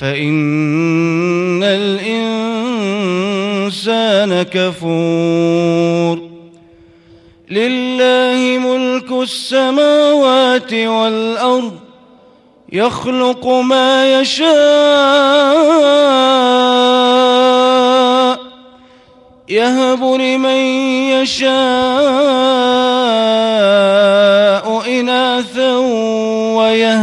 فإن الإنسان كفور. لله ملك السماوات والأرض يخلق ما يشاء يهب لمن يشاء إناثا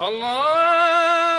الله